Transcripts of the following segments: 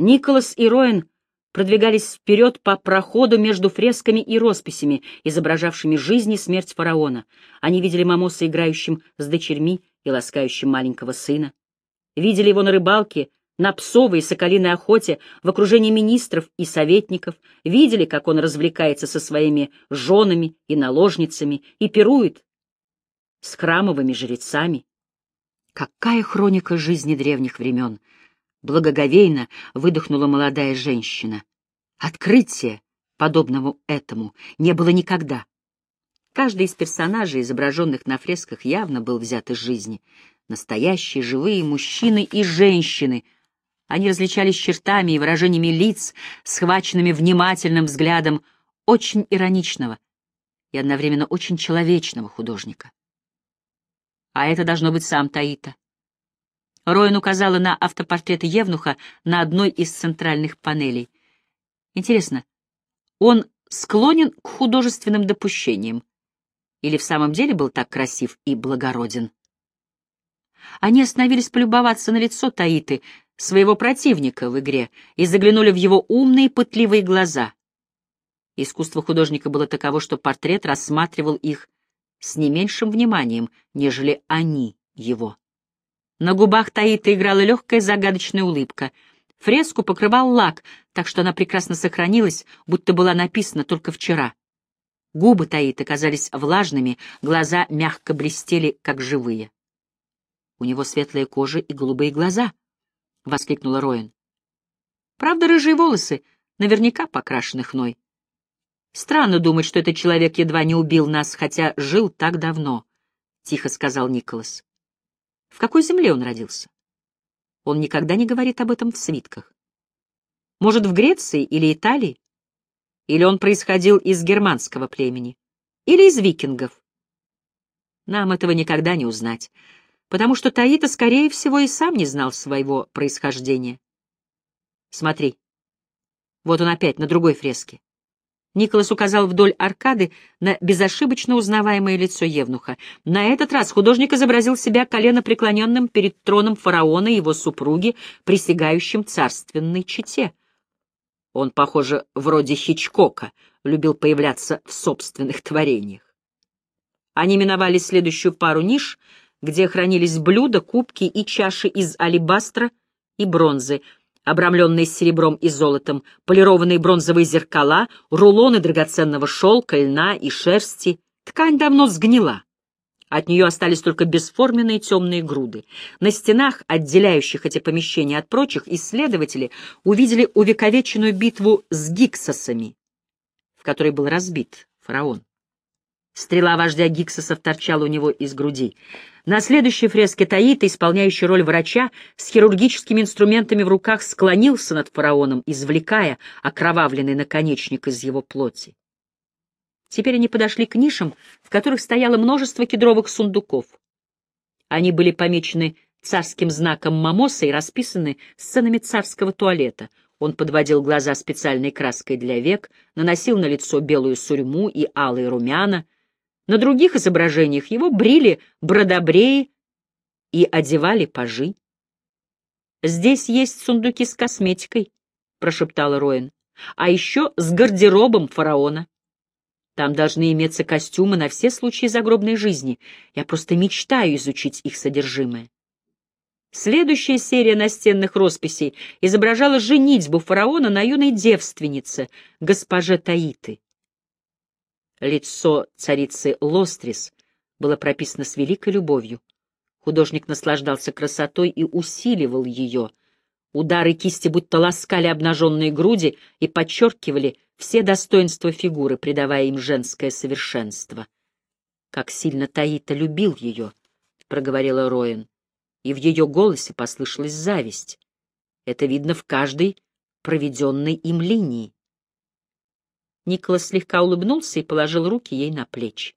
Николас и Роэн продвигались вперед по проходу между фресками и росписями, изображавшими жизнь и смерть фараона. Они видели Мамоса играющим с дочерьми и ласкающим маленького сына. Видели его на рыбалке, на псовой и соколиной охоте, в окружении министров и советников, видели, как он развлекается со своими женами и наложницами и пирует с храмовыми жрецами. Какая хроника жизни древних времен! Благоговейно выдохнула молодая женщина. Открытия, подобного этому, не было никогда. Каждый из персонажей, изображенных на фресках, явно был взят из жизни. Настоящие, живые мужчины и женщины. Они различались чертами и выражениями лиц, схваченными внимательным взглядом очень ироничного и одновременно очень человечного художника. А это должно быть сам Таита. Роин указала на автопортрет Евнуха на одной из центральных панелей. Интересно, он склонен к художественным допущениям? Или в самом деле был так красив и благороден? Они остановились полюбоваться на лицо Таиты, своего противника в игре, и заглянули в его умные пытливые глаза. Искусство художника было таково, что портрет рассматривал их с не меньшим вниманием, нежели они его. На губах Таита играла легкая загадочная улыбка. Фреску покрывал лак, так что она прекрасно сохранилась, будто была написана только вчера. Губы Таита казались влажными, глаза мягко блестели, как живые. «У него светлая кожа и голубые глаза», — воскликнула Роин. «Правда, рыжие волосы, наверняка покрашены хной. Странно думать, что этот человек едва не убил нас, хотя жил так давно», — тихо сказал Николас. В какой земле он родился? Он никогда не говорит об этом в свитках. Может, в Греции или Италии? Или он происходил из германского племени? Или из викингов? Нам этого никогда не узнать, потому что Таита, скорее всего, и сам не знал своего происхождения. Смотри, вот он опять на другой фреске. Николас указал вдоль аркады на безошибочно узнаваемое лицо Евнуха. На этот раз художник изобразил себя коленопреклоненным перед троном фараона и его супруги, присягающим царственной чете. Он, похоже, вроде Хичкока, любил появляться в собственных творениях. Они миновали следующую пару ниш, где хранились блюда, кубки и чаши из алебастра и бронзы — обрамленные серебром и золотом, полированные бронзовые зеркала, рулоны драгоценного шелка, льна и шерсти. Ткань давно сгнила. От нее остались только бесформенные темные груды. На стенах, отделяющих эти помещения от прочих, исследователи увидели увековеченную битву с гиксосами, в которой был разбит фараон. Стрела вождя Гиксосов торчала у него из груди. На следующей фреске Таита, исполняющий роль врача, с хирургическими инструментами в руках склонился над фараоном, извлекая окровавленный наконечник из его плоти. Теперь они подошли к нишам, в которых стояло множество кедровых сундуков. Они были помечены царским знаком Мамоса и расписаны сценами царского туалета. Он подводил глаза специальной краской для век, наносил на лицо белую сурьму и алые румяна — на других изображениях его брили бродобреи и одевали пажи. «Здесь есть сундуки с косметикой», — прошептал Роин, — «а еще с гардеробом фараона. Там должны иметься костюмы на все случаи загробной жизни. Я просто мечтаю изучить их содержимое». Следующая серия настенных росписей изображала женитьбу фараона на юной девственнице, госпоже Таиты. Лицо царицы Лострис было прописано с великой любовью. Художник наслаждался красотой и усиливал ее. Удары кисти будто ласкали обнаженные груди и подчеркивали все достоинства фигуры, придавая им женское совершенство. «Как сильно Таита любил ее», — проговорила Роэн, и в ее голосе послышалась зависть. Это видно в каждой проведенной им линии. Николас слегка улыбнулся и положил руки ей на плечи.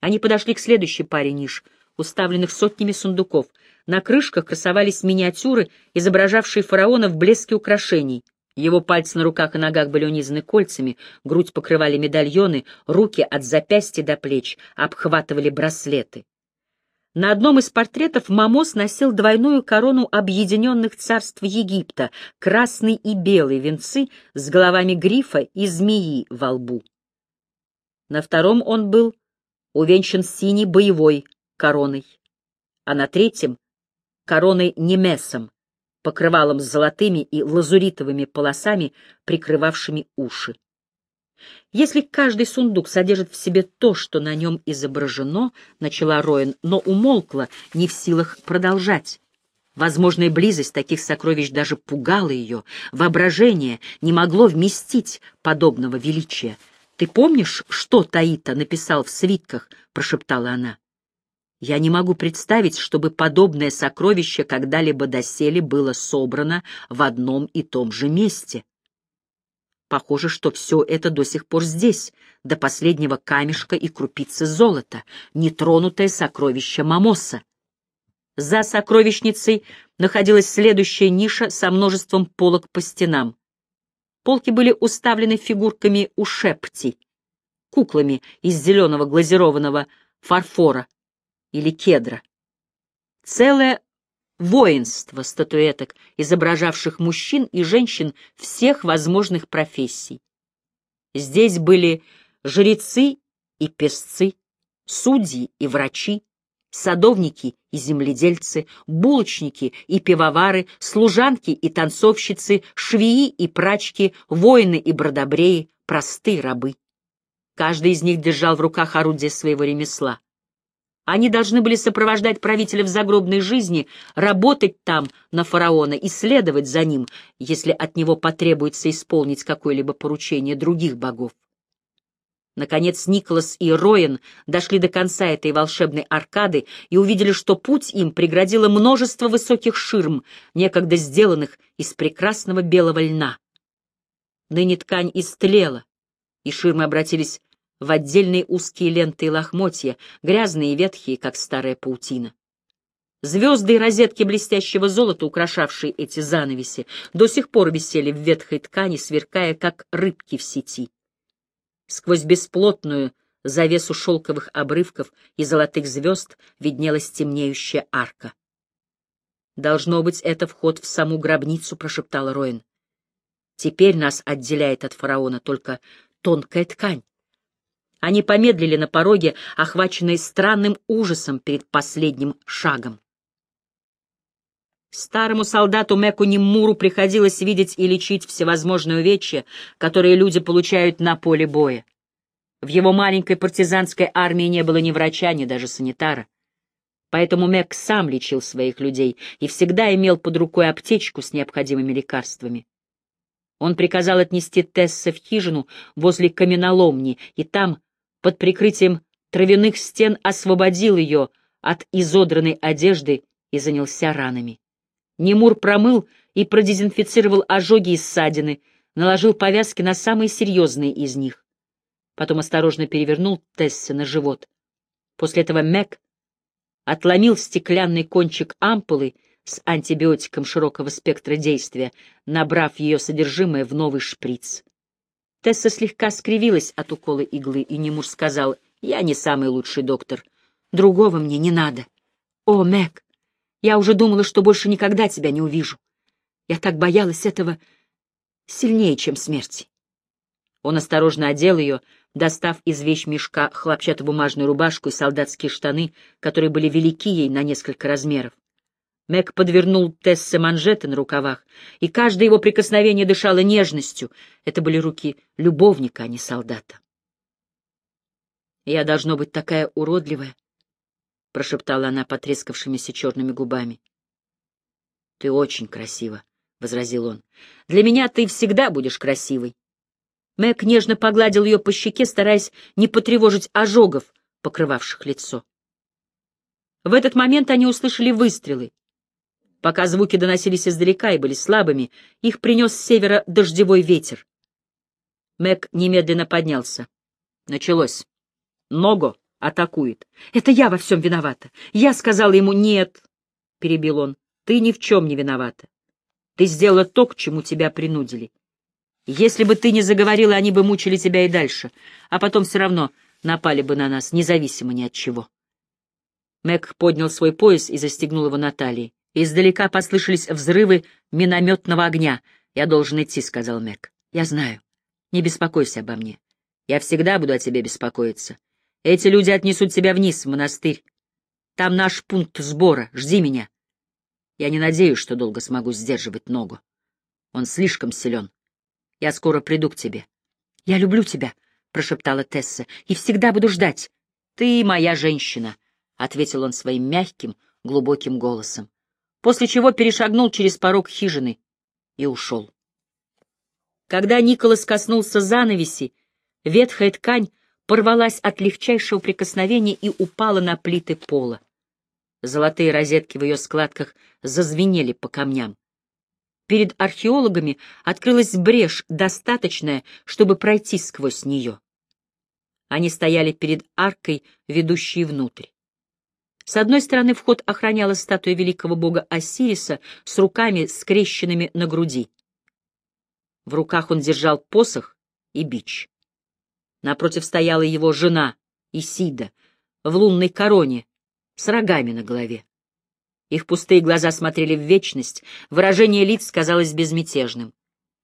Они подошли к следующей паре ниш, уставленных сотнями сундуков. На крышках красовались миниатюры, изображавшие фараона в блеске украшений. Его пальцы на руках и ногах были унизаны кольцами, грудь покрывали медальоны, руки от запястья до плеч обхватывали браслеты. На одном из портретов Мамос носил двойную корону объединенных царств Египта, красный и белый венцы с головами грифа и змеи во лбу. На втором он был увенчан синей боевой короной, а на третьем — короной немесом, покрывалом с золотыми и лазуритовыми полосами, прикрывавшими уши. Если каждый сундук содержит в себе то, что на нем изображено, — начала Роин, но умолкла, не в силах продолжать. Возможная близость таких сокровищ даже пугала ее, воображение не могло вместить подобного величия. «Ты помнишь, что Таита написал в свитках?» — прошептала она. «Я не могу представить, чтобы подобное сокровище когда-либо доселе было собрано в одном и том же месте». Похоже, что все это до сих пор здесь, до последнего камешка и крупицы золота, нетронутое сокровище Мамоса. За сокровищницей находилась следующая ниша со множеством полок по стенам. Полки были уставлены фигурками ушепти, куклами из зеленого глазированного фарфора или кедра. Целая воинство статуэток, изображавших мужчин и женщин всех возможных профессий. Здесь были жрецы и песцы, судьи и врачи, садовники и земледельцы, булочники и пивовары, служанки и танцовщицы, швеи и прачки, воины и бродобреи, простые рабы. Каждый из них держал в руках орудие своего ремесла. Они должны были сопровождать правителя в загробной жизни, работать там на фараона и следовать за ним, если от него потребуется исполнить какое-либо поручение других богов. Наконец Николас и Роен дошли до конца этой волшебной аркады и увидели, что путь им преградило множество высоких ширм, некогда сделанных из прекрасного белого льна. Ныне ткань истлела, и ширмы обратились в отдельные узкие ленты и лохмотья, грязные и ветхие, как старая паутина. Звезды и розетки блестящего золота, украшавшие эти занавеси, до сих пор висели в ветхой ткани, сверкая, как рыбки в сети. Сквозь бесплотную завесу шелковых обрывков и золотых звезд виднелась темнеющая арка. «Должно быть, это вход в саму гробницу», — прошептал Роин. «Теперь нас отделяет от фараона только тонкая ткань. Они помедлили на пороге, охваченные странным ужасом перед последним шагом. Старому солдату Мэку Ниммуру приходилось видеть и лечить всевозможные увечья, которые люди получают на поле боя. В его маленькой партизанской армии не было ни врача, ни даже санитара. Поэтому Мэк сам лечил своих людей и всегда имел под рукой аптечку с необходимыми лекарствами. Он приказал отнести Тесса в хижину возле каменоломни, и там, под прикрытием травяных стен освободил ее от изодранной одежды и занялся ранами. Немур промыл и продезинфицировал ожоги и ссадины, наложил повязки на самые серьезные из них. Потом осторожно перевернул Тессе на живот. После этого Мэг отломил стеклянный кончик ампулы с антибиотиком широкого спектра действия, набрав ее содержимое в новый шприц. Тесса слегка скривилась от укола иглы, и Немур сказал, «Я не самый лучший доктор. Другого мне не надо. О, Мэг, я уже думала, что больше никогда тебя не увижу. Я так боялась этого сильнее, чем смерти». Он осторожно одел ее, достав из вещмешка хлопчатобумажную рубашку и солдатские штаны, которые были велики ей на несколько размеров. Мэг подвернул Тессе манжеты на рукавах, и каждое его прикосновение дышало нежностью. Это были руки любовника, а не солдата. «Я должно быть такая уродливая», — прошептала она потрескавшимися черными губами. «Ты очень красива», — возразил он. «Для меня ты всегда будешь красивой». Мэг нежно погладил ее по щеке, стараясь не потревожить ожогов, покрывавших лицо. В этот момент они услышали выстрелы. Пока звуки доносились издалека и были слабыми, их принес с севера дождевой ветер. Мэг немедленно поднялся. Началось. Ного атакует. Это я во всем виновата. Я сказала ему «нет», — перебил он. Ты ни в чем не виновата. Ты сделала то, к чему тебя принудили. Если бы ты не заговорила, они бы мучили тебя и дальше, а потом все равно напали бы на нас, независимо ни от чего. Мэг поднял свой пояс и застегнул его на талии. Издалека послышались взрывы минометного огня. «Я должен идти», — сказал Мэг. «Я знаю. Не беспокойся обо мне. Я всегда буду о тебе беспокоиться. Эти люди отнесут тебя вниз, в монастырь. Там наш пункт сбора. Жди меня. Я не надеюсь, что долго смогу сдерживать ногу. Он слишком силен. Я скоро приду к тебе. — Я люблю тебя, — прошептала Тесса, — и всегда буду ждать. — Ты моя женщина, — ответил он своим мягким, глубоким голосом, после чего перешагнул через порог хижины и ушел. Когда Николас коснулся занавеси, ветхая ткань порвалась от легчайшего прикосновения и упала на плиты пола. Золотые розетки в ее складках зазвенели по камням. Перед археологами открылась брешь, достаточная, чтобы пройти сквозь нее. Они стояли перед аркой, ведущей внутрь. С одной стороны вход охраняла статуя великого бога Осириса с руками, скрещенными на груди. В руках он держал посох и бич. Напротив стояла его жена, Исида, в лунной короне, с рогами на голове. Их пустые глаза смотрели в вечность, выражение лиц казалось безмятежным.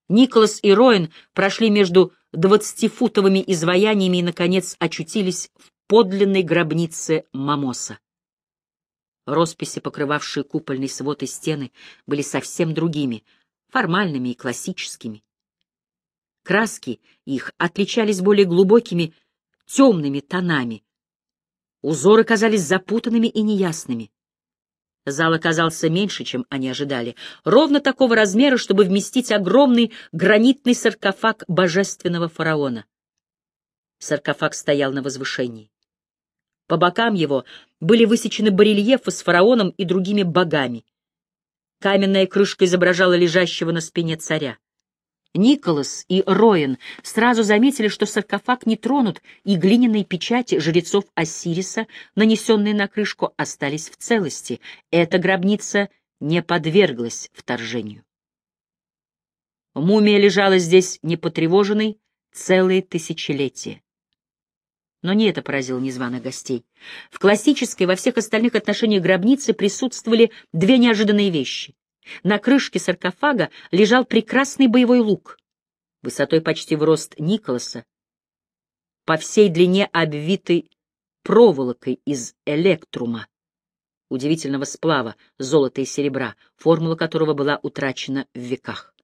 Николас и Роин прошли между двадцатифутовыми изваяниями и, наконец, очутились в подлинной гробнице Мамоса. Росписи, покрывавшие купольный свод и стены, были совсем другими, формальными и классическими. Краски их отличались более глубокими, темными тонами. Узоры казались запутанными и неясными. Зал оказался меньше, чем они ожидали, ровно такого размера, чтобы вместить огромный гранитный саркофаг божественного фараона. Саркофаг стоял на возвышении. По бокам его были высечены барельефы с фараоном и другими богами. Каменная крышка изображала лежащего на спине царя. Николас и Роен сразу заметили, что саркофаг не тронут, и глиняные печати жрецов Осириса, нанесенные на крышку, остались в целости. Эта гробница не подверглась вторжению. Мумия лежала здесь непотревоженной целые тысячелетия. Но не это поразило незваных гостей. В классической во всех остальных отношениях гробницы присутствовали две неожиданные вещи. На крышке саркофага лежал прекрасный боевой лук, высотой почти в рост Николаса, по всей длине обвитый проволокой из электрума, удивительного сплава золота и серебра, формула которого была утрачена в веках.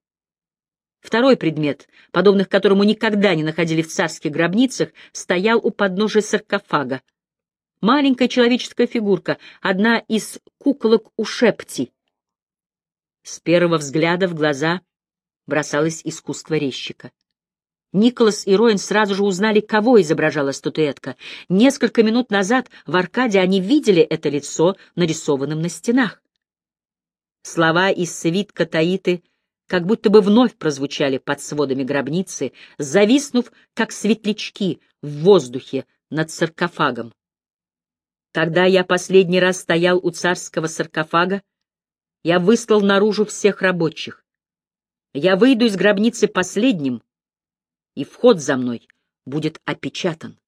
Второй предмет, подобных которому никогда не находили в царских гробницах, стоял у подножия саркофага. Маленькая человеческая фигурка, одна из куколок у Шепти, с первого взгляда в глаза бросалось искусство резчика. Николас и Роин сразу же узнали, кого изображала статуэтка. Несколько минут назад в Аркаде они видели это лицо, нарисованным на стенах. Слова из свитка Таиты как будто бы вновь прозвучали под сводами гробницы, зависнув, как светлячки в воздухе над саркофагом. Когда я последний раз стоял у царского саркофага, я выслал наружу всех рабочих. Я выйду из гробницы последним, и вход за мной будет опечатан.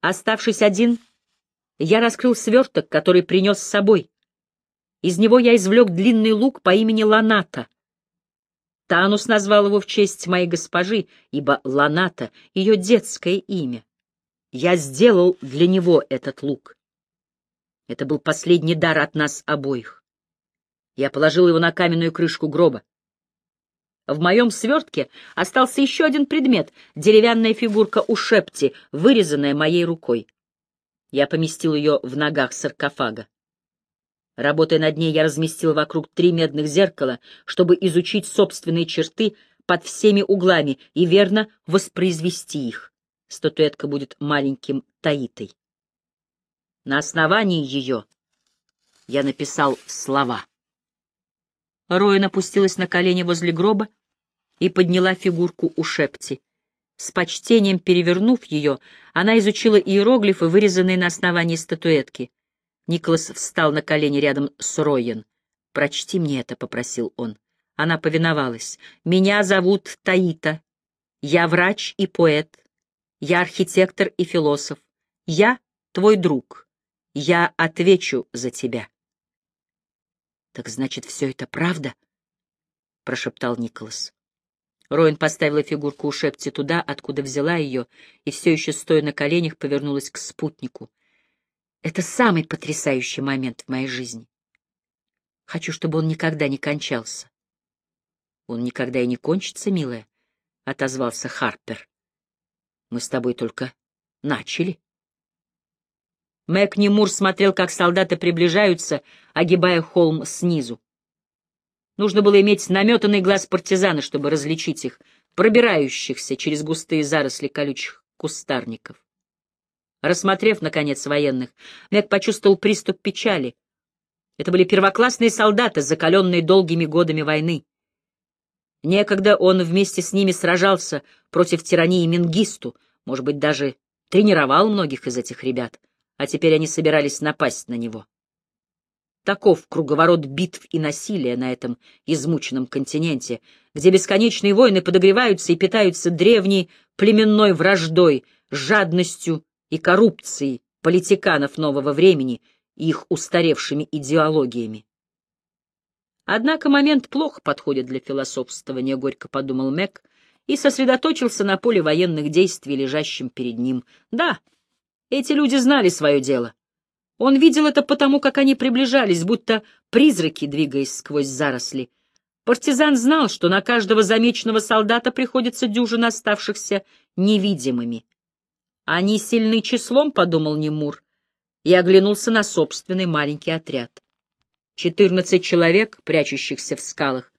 Оставшись один, я раскрыл сверток, который принес с собой. Из него я извлек длинный лук по имени Ланата. Танус назвал его в честь моей госпожи, ибо Ланата — ее детское имя. Я сделал для него этот лук. Это был последний дар от нас обоих. Я положил его на каменную крышку гроба. В моем свертке остался еще один предмет — деревянная фигурка у Шепти, вырезанная моей рукой. Я поместил ее в ногах саркофага. Работая над ней, я разместил вокруг три медных зеркала, чтобы изучить собственные черты под всеми углами и верно воспроизвести их. Статуэтка будет маленьким таитой. На основании ее я написал слова. Роин опустилась на колени возле гроба и подняла фигурку у Шепти. С почтением перевернув ее, она изучила иероглифы, вырезанные на основании статуэтки. Николас встал на колени рядом с Роен. «Прочти мне это», — попросил он. Она повиновалась. «Меня зовут Таита. Я врач и поэт. Я архитектор и философ. Я твой друг. Я отвечу за тебя. — Так значит, все это правда? — прошептал Николас. Роин поставила фигурку у Шепти туда, откуда взяла ее, и все еще, стоя на коленях, повернулась к спутнику. Это самый потрясающий момент в моей жизни. Хочу, чтобы он никогда не кончался. Он никогда и не кончится, милая, — отозвался Харпер. Мы с тобой только начали. Мэг Немур смотрел, как солдаты приближаются, огибая холм снизу. Нужно было иметь наметанный глаз партизана, чтобы различить их, пробирающихся через густые заросли колючих кустарников. Рассмотрев, наконец, военных, Мэг почувствовал приступ печали. Это были первоклассные солдаты, закаленные долгими годами войны. Некогда он вместе с ними сражался против тирании Мингисту, может быть, даже тренировал многих из этих ребят а теперь они собирались напасть на него. Таков круговорот битв и насилия на этом измученном континенте, где бесконечные войны подогреваются и питаются древней племенной враждой, жадностью и коррупцией политиканов нового времени и их устаревшими идеологиями. Однако момент плохо подходит для философствования, горько подумал Мэг, и сосредоточился на поле военных действий, лежащем перед ним. Да, эти люди знали свое дело. Он видел это потому, как они приближались, будто призраки, двигаясь сквозь заросли. Партизан знал, что на каждого замеченного солдата приходится дюжина оставшихся невидимыми. «Они сильны числом», — подумал Немур, и оглянулся на собственный маленький отряд. Четырнадцать человек, прячущихся в скалах.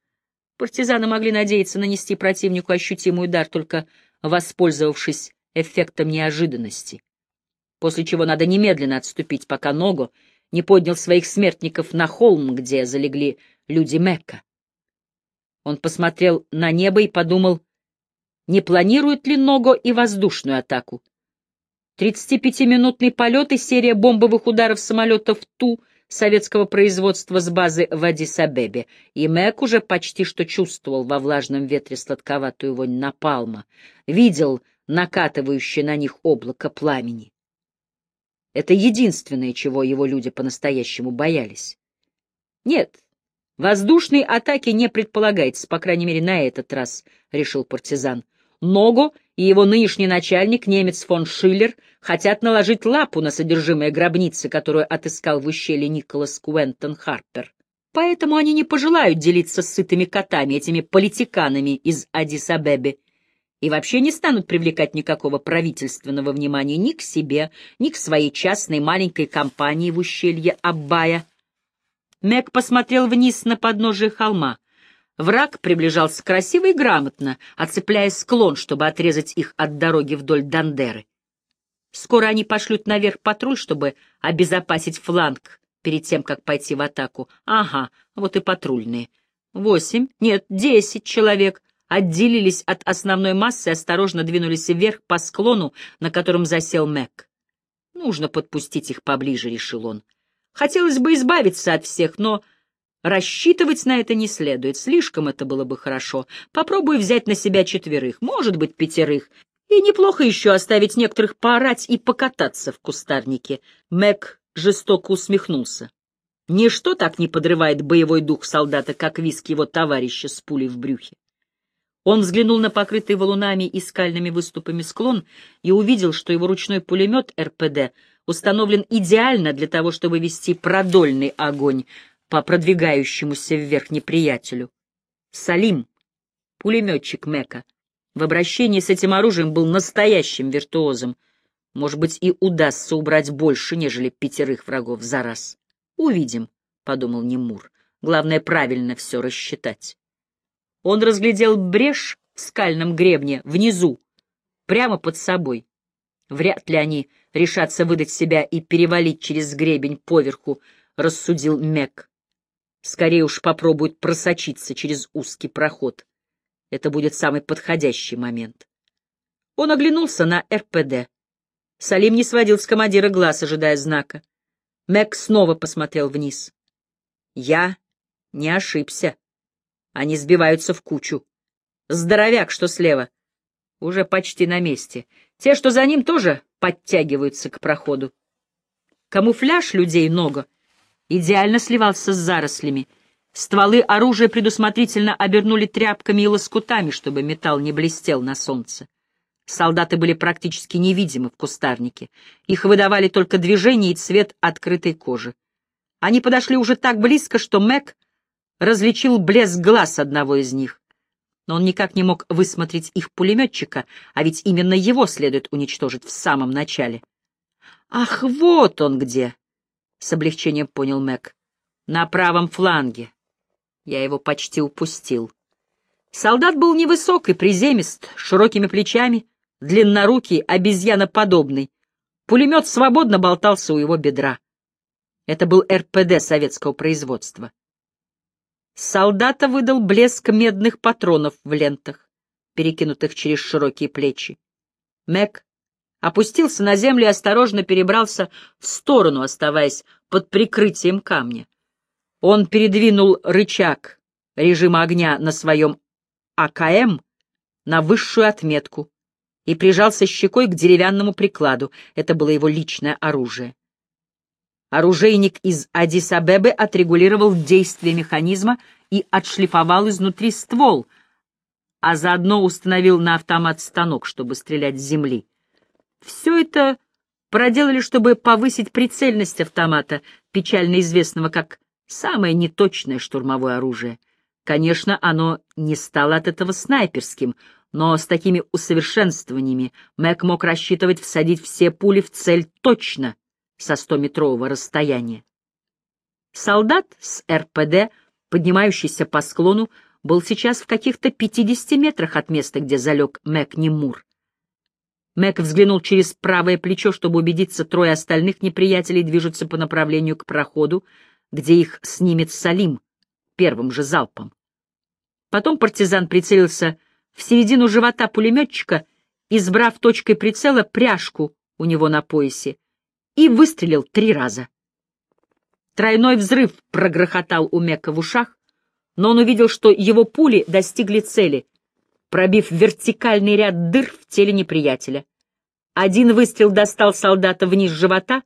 Партизаны могли надеяться нанести противнику ощутимый удар, только воспользовавшись эффектом неожиданности после чего надо немедленно отступить, пока Ногу не поднял своих смертников на холм, где залегли люди Мекка. Он посмотрел на небо и подумал, не планирует ли Ногу и воздушную атаку. 35-минутный полет и серия бомбовых ударов самолетов Ту советского производства с базы в Адис-Абебе, и Мэг уже почти что чувствовал во влажном ветре сладковатую вонь напалма, видел накатывающее на них облако пламени. Это единственное, чего его люди по-настоящему боялись. Нет, воздушной атаки не предполагается, по крайней мере, на этот раз, — решил партизан. Ногу и его нынешний начальник, немец фон Шиллер, хотят наложить лапу на содержимое гробницы, которую отыскал в ущелье Николас Куэнтон Харпер. Поэтому они не пожелают делиться сытыми котами, этими политиканами из Адис-Абебе, и вообще не станут привлекать никакого правительственного внимания ни к себе, ни к своей частной маленькой компании в ущелье Аббая. Мэг посмотрел вниз на подножие холма. Враг приближался красиво и грамотно, оцепляя склон, чтобы отрезать их от дороги вдоль Дандеры. Скоро они пошлют наверх патруль, чтобы обезопасить фланг перед тем, как пойти в атаку. Ага, вот и патрульные. Восемь, нет, десять человек — отделились от основной массы и осторожно двинулись вверх по склону, на котором засел Мэг. «Нужно подпустить их поближе», — решил он. «Хотелось бы избавиться от всех, но рассчитывать на это не следует. Слишком это было бы хорошо. Попробую взять на себя четверых, может быть, пятерых. И неплохо еще оставить некоторых поорать и покататься в кустарнике». Мэг жестоко усмехнулся. Ничто так не подрывает боевой дух солдата, как виск его товарища с пулей в брюхе. Он взглянул на покрытый валунами и скальными выступами склон и увидел, что его ручной пулемет РПД установлен идеально для того, чтобы вести продольный огонь по продвигающемуся вверх неприятелю. Салим, пулеметчик Мека, в обращении с этим оружием был настоящим виртуозом. Может быть, и удастся убрать больше, нежели пятерых врагов за раз. Увидим, — подумал Немур. Главное, правильно все рассчитать. Он разглядел брешь в скальном гребне внизу, прямо под собой. Вряд ли они решатся выдать себя и перевалить через гребень поверху, рассудил Мек. Скорее уж попробуют просочиться через узкий проход. Это будет самый подходящий момент. Он оглянулся на РПД. Салим не сводил с командира глаз, ожидая знака. Мэг снова посмотрел вниз. Я не ошибся. Они сбиваются в кучу. Здоровяк, что слева, уже почти на месте. Те, что за ним, тоже подтягиваются к проходу. Камуфляж людей много идеально сливался с зарослями. Стволы оружия предусмотрительно обернули тряпками и лоскутами, чтобы металл не блестел на солнце. Солдаты были практически невидимы в кустарнике. Их выдавали только движение и цвет открытой кожи. Они подошли уже так близко, что Мэг различил блеск глаз одного из них. Но он никак не мог высмотреть их пулеметчика, а ведь именно его следует уничтожить в самом начале. «Ах, вот он где!» — с облегчением понял Мэг. «На правом фланге. Я его почти упустил». Солдат был невысок и приземист, широкими плечами, длиннорукий, обезьяноподобный. Пулемет свободно болтался у его бедра. Это был РПД советского производства. Солдата выдал блеск медных патронов в лентах, перекинутых через широкие плечи. Мэг опустился на землю и осторожно перебрался в сторону, оставаясь под прикрытием камня. Он передвинул рычаг режима огня на своем АКМ на высшую отметку и прижался щекой к деревянному прикладу. Это было его личное оружие. Оружейник из Адис-Абебы отрегулировал действие механизма и отшлифовал изнутри ствол, а заодно установил на автомат станок, чтобы стрелять с земли. Все это проделали, чтобы повысить прицельность автомата, печально известного как самое неточное штурмовое оружие. Конечно, оно не стало от этого снайперским, но с такими усовершенствованиями Мэг мог рассчитывать всадить все пули в цель точно, со стометрового расстояния. Солдат с РПД, поднимающийся по склону, был сейчас в каких-то 50 метрах от места, где залег Мэг Немур. Мэг взглянул через правое плечо, чтобы убедиться, трое остальных неприятелей движутся по направлению к проходу, где их снимет Салим первым же залпом. Потом партизан прицелился в середину живота пулеметчика, избрав точкой прицела пряжку у него на поясе, и выстрелил три раза. Тройной взрыв прогрохотал у Мека в ушах, но он увидел, что его пули достигли цели, пробив вертикальный ряд дыр в теле неприятеля. Один выстрел достал солдата вниз живота,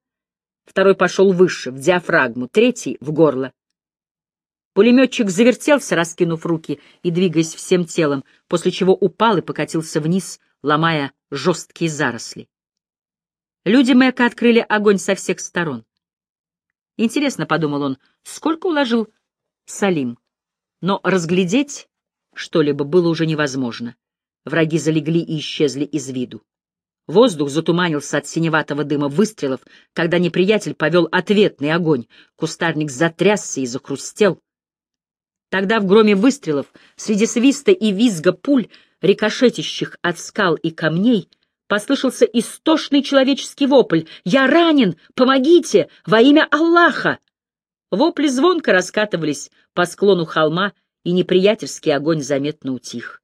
второй пошел выше, в диафрагму, третий — в горло. Пулеметчик завертелся, раскинув руки и двигаясь всем телом, после чего упал и покатился вниз, ломая жесткие заросли. Люди Мэка открыли огонь со всех сторон. Интересно, — подумал он, — сколько уложил Салим? Но разглядеть что-либо было уже невозможно. Враги залегли и исчезли из виду. Воздух затуманился от синеватого дыма выстрелов, когда неприятель повел ответный огонь. Кустарник затрясся и захрустел. Тогда в громе выстрелов, среди свиста и визга пуль, рикошетящих от скал и камней, — послышался истошный человеческий вопль «Я ранен! Помогите! Во имя Аллаха!» Вопли звонко раскатывались по склону холма, и неприятельский огонь заметно утих.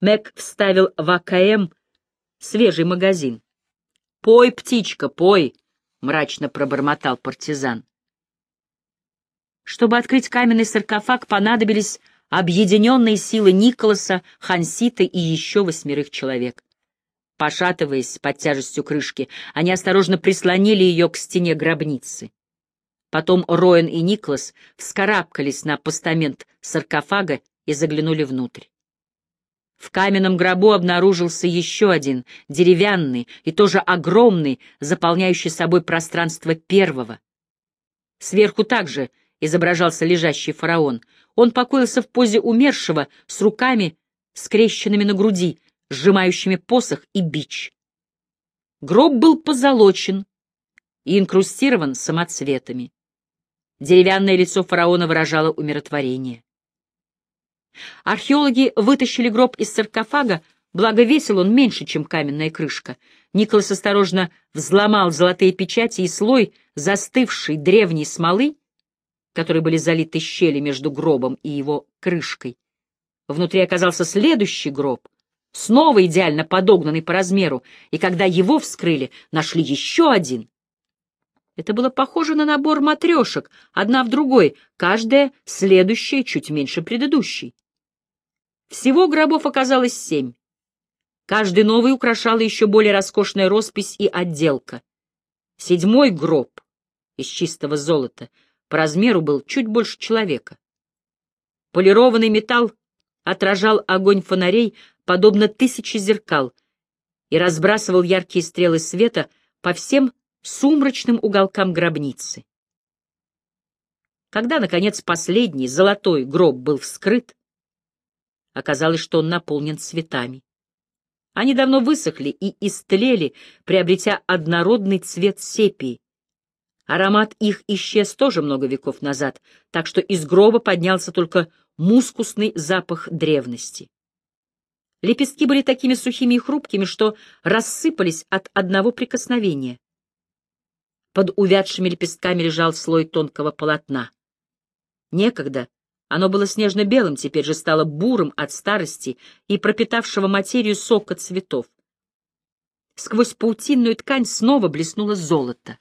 Мэг вставил в АКМ свежий магазин. «Пой, птичка, пой!» — мрачно пробормотал партизан. Чтобы открыть каменный саркофаг, понадобились объединенные силы Николаса, Хансита и еще восьмерых человек. Пошатываясь под тяжестью крышки, они осторожно прислонили ее к стене гробницы. Потом Роэн и Никлас вскарабкались на постамент саркофага и заглянули внутрь. В каменном гробу обнаружился еще один, деревянный и тоже огромный, заполняющий собой пространство первого. Сверху также изображался лежащий фараон. Он покоился в позе умершего, с руками, скрещенными на груди, сжимающими посох и бич. Гроб был позолочен и инкрустирован самоцветами. Деревянное лицо фараона выражало умиротворение. Археологи вытащили гроб из саркофага, благо весил он меньше, чем каменная крышка. Николас осторожно взломал золотые печати и слой застывшей древней смолы, которой были залиты щели между гробом и его крышкой. Внутри оказался следующий гроб, снова идеально подогнанный по размеру, и когда его вскрыли, нашли еще один. Это было похоже на набор матрешек, одна в другой, каждая следующая чуть меньше предыдущей. Всего гробов оказалось семь. Каждый новый украшала еще более роскошная роспись и отделка. Седьмой гроб из чистого золота по размеру был чуть больше человека. Полированный металл отражал огонь фонарей, подобно тысяче зеркал, и разбрасывал яркие стрелы света по всем сумрачным уголкам гробницы. Когда, наконец, последний золотой гроб был вскрыт, оказалось, что он наполнен цветами. Они давно высохли и истлели, приобретя однородный цвет сепии. Аромат их исчез тоже много веков назад, так что из гроба поднялся только мускусный запах древности. Лепестки были такими сухими и хрупкими, что рассыпались от одного прикосновения. Под увядшими лепестками лежал слой тонкого полотна. Некогда оно было снежно-белым, теперь же стало бурым от старости и пропитавшего материю сока цветов. Сквозь паутинную ткань снова блеснуло золото.